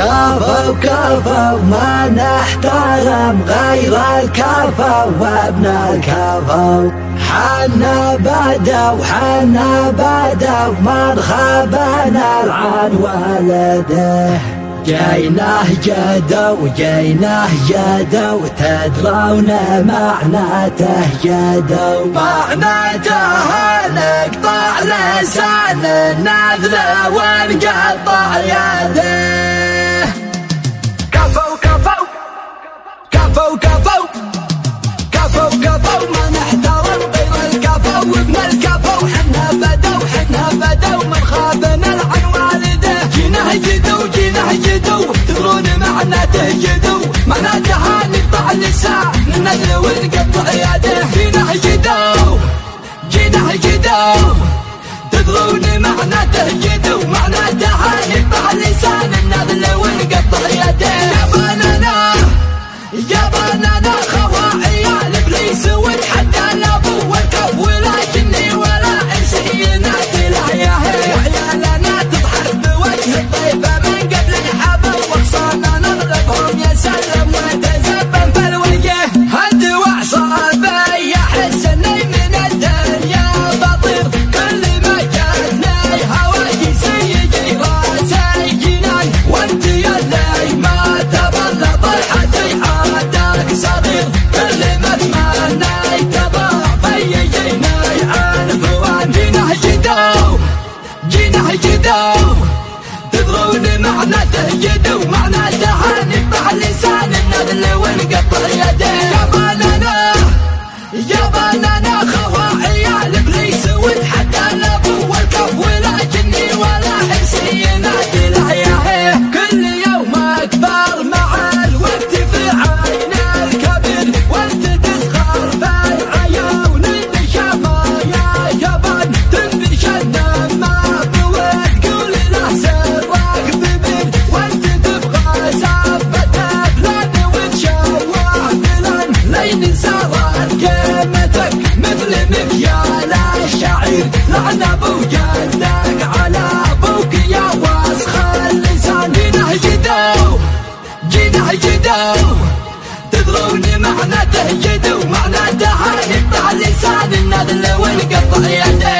كفو كفو ما نحترم غير الكفو وابن الكفو حنا بدو حنا بدو من خابنا العن ولده. جيناه جدو جيناه جدو تدرون معناته جدو. معناته نقطع لسان النذل ونقطع يده. كفو كفو كفو كفو ما نحترم غير الكفو وابن الكفو. حنا بدو حنا بدو. من خافنا العن والده. جيناه جدو جيناه جدو تدرون معناته جدو معناتها نقطع اللسان ننزل ونقطع يده. جيناه جدو جيناه جدو تدرون معناته جدو معناتها نقطع اللسان جدو تدرون معناته جدو معناته نقطع لسان النذل ونقطع يده. لعن ابو جدك على أبوك يا وسخ اللسان جينا جدو جينا جدو تدرون معناته جدو معناتها نقطع لسان النذل ونقطع يده.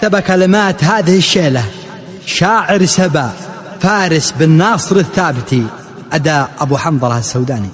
كتب كلمات هذه الشيلة. شاعر سبا فارس بن ناصر الثابتي أداء أبو حنظلة السوداني.